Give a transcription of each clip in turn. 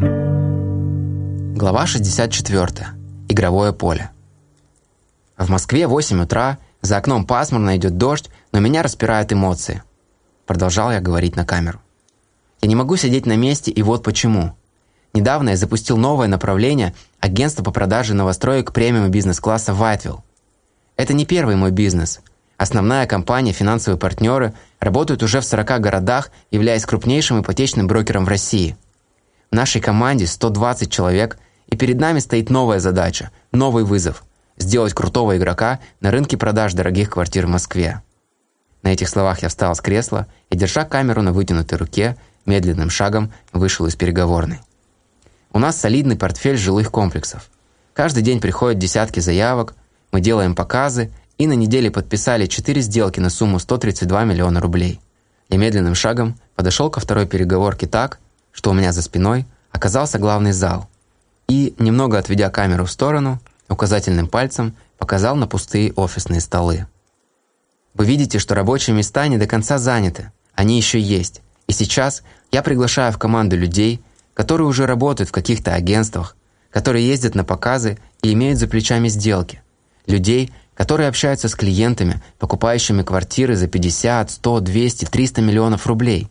Глава 64. Игровое поле. В Москве 8 утра, за окном пасмурно идет дождь, но меня распирают эмоции. Продолжал я говорить на камеру. Я не могу сидеть на месте, и вот почему. Недавно я запустил новое направление агентства по продаже новостроек премиум бизнес-класса Whiteville. Это не первый мой бизнес. Основная компания, финансовые партнеры работают уже в 40 городах, являясь крупнейшим ипотечным брокером в России. Нашей команде 120 человек, и перед нами стоит новая задача, новый вызов – сделать крутого игрока на рынке продаж дорогих квартир в Москве. На этих словах я встал с кресла и, держа камеру на вытянутой руке, медленным шагом вышел из переговорной. У нас солидный портфель жилых комплексов. Каждый день приходят десятки заявок, мы делаем показы и на неделе подписали 4 сделки на сумму 132 миллиона рублей. Я медленным шагом подошел ко второй переговорке так, что у меня за спиной оказался главный зал. И, немного отведя камеру в сторону, указательным пальцем показал на пустые офисные столы. Вы видите, что рабочие места не до конца заняты, они еще есть. И сейчас я приглашаю в команду людей, которые уже работают в каких-то агентствах, которые ездят на показы и имеют за плечами сделки. Людей, которые общаются с клиентами, покупающими квартиры за 50, 100, 200, 300 миллионов рублей.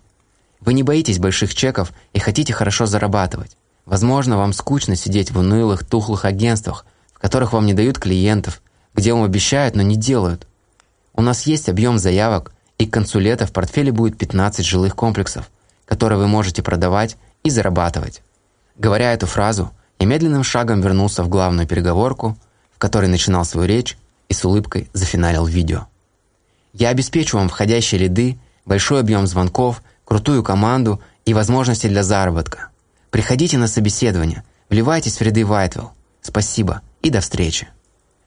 Вы не боитесь больших чеков и хотите хорошо зарабатывать. Возможно, вам скучно сидеть в унылых, тухлых агентствах, в которых вам не дают клиентов, где вам обещают, но не делают. У нас есть объем заявок, и к концу лета в портфеле будет 15 жилых комплексов, которые вы можете продавать и зарабатывать. Говоря эту фразу, я медленным шагом вернулся в главную переговорку, в которой начинал свою речь и с улыбкой зафиналил видео. Я обеспечу вам входящие лиды, большой объем звонков, крутую команду и возможности для заработка. Приходите на собеседование, вливайтесь в ряды Вайтвелл. Спасибо и до встречи.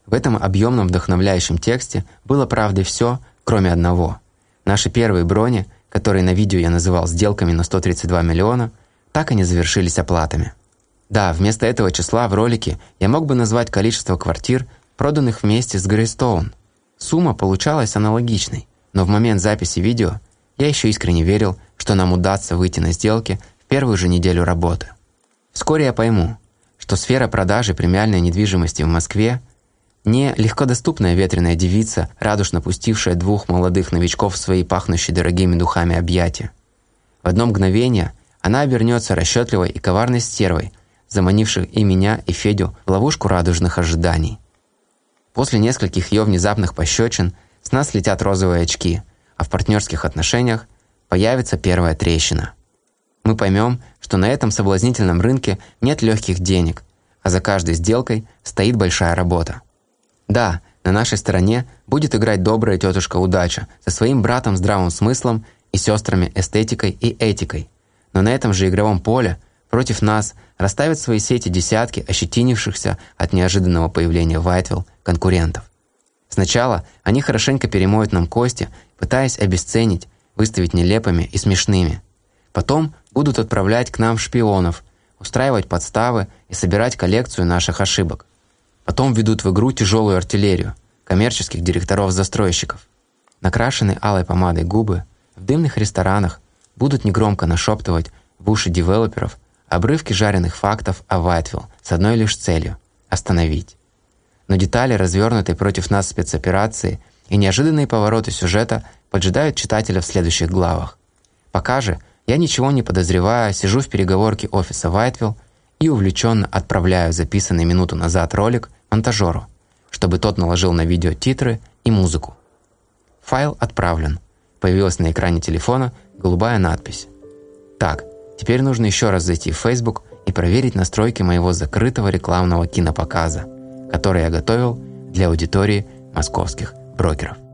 В этом объемном вдохновляющем тексте было правдой все, кроме одного. Наши первые брони, которые на видео я называл сделками на 132 миллиона, так и не завершились оплатами. Да, вместо этого числа в ролике я мог бы назвать количество квартир, проданных вместе с Грейстоун. Сумма получалась аналогичной, но в момент записи видео я еще искренне верил, что нам удастся выйти на сделки в первую же неделю работы. Вскоре я пойму, что сфера продажи премиальной недвижимости в Москве не легкодоступная ветреная девица, радушно пустившая двух молодых новичков в свои пахнущие дорогими духами объятия. В одно мгновение она обернется расчетливой и коварной стервой, заманивших и меня, и Федю в ловушку радужных ожиданий. После нескольких ее внезапных пощечин с нас летят розовые очки, а в партнерских отношениях появится первая трещина. Мы поймем, что на этом соблазнительном рынке нет легких денег, а за каждой сделкой стоит большая работа. Да, на нашей стороне будет играть добрая тетушка удача со своим братом здравым смыслом и сестрами эстетикой и этикой. Но на этом же игровом поле против нас расставят свои сети десятки ощетинившихся от неожиданного появления Вайтвилл конкурентов. Сначала они хорошенько перемоют нам кости, пытаясь обесценить, выставить нелепыми и смешными. Потом будут отправлять к нам шпионов, устраивать подставы и собирать коллекцию наших ошибок. Потом ведут в игру тяжелую артиллерию, коммерческих директоров-застройщиков. Накрашенные алой помадой губы в дымных ресторанах будут негромко нашептывать в уши девелоперов обрывки жареных фактов о Вайтвилл с одной лишь целью – остановить. Но детали развернутой против нас спецоперации и неожиданные повороты сюжета поджидают читателя в следующих главах. Пока же я ничего не подозревая сижу в переговорке офиса Вайтвилл и увлеченно отправляю записанный минуту назад ролик монтажеру, чтобы тот наложил на видео титры и музыку. Файл отправлен. Появилась на экране телефона голубая надпись. Так, Теперь нужно еще раз зайти в Facebook и проверить настройки моего закрытого рекламного кинопоказа, который я готовил для аудитории московских брокеров.